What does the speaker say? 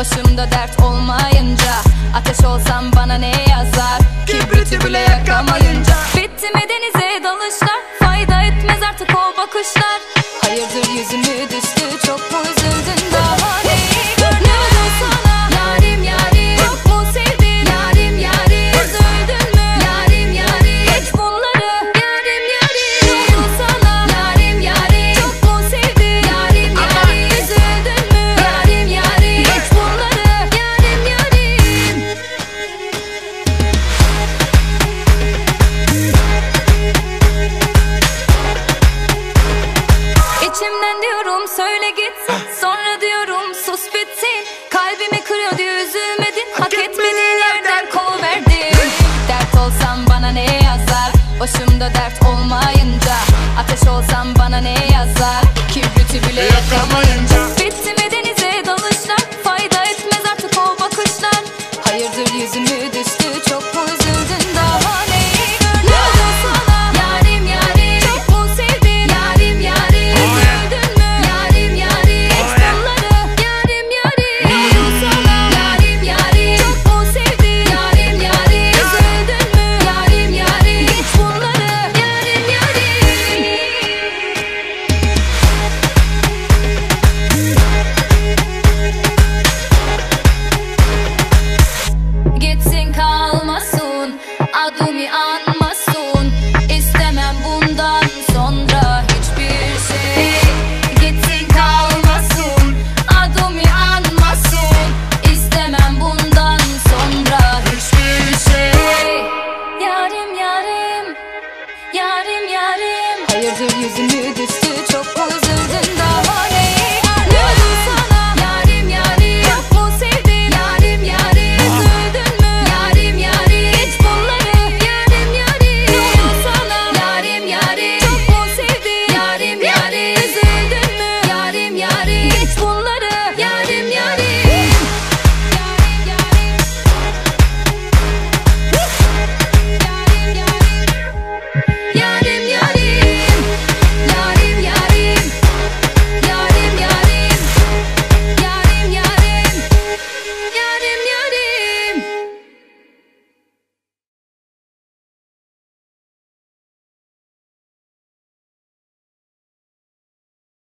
Başımda dert olmayınca Ateş olsam bana ne yazar? Kibriti bile yakamayınca. Bitti mi denize dalışlar? Fayda etmez artık o bakışlar. Hayırdır yüzümü düştü Çok mu içimden diyorum söyle gitsin Sonra diyorum sus bitsin Kalbimi kırıyordu üzülmedin Hak etmediğin yerden kovuverdin Dert olsam bana ne yazar? Başımda dert olmayınca Ateş olsam bana ne yazar? Kibriti bile yakamayınca Bitti mi denize dalışlar? Fayda Hayırdır yüzümü düştü çok uzun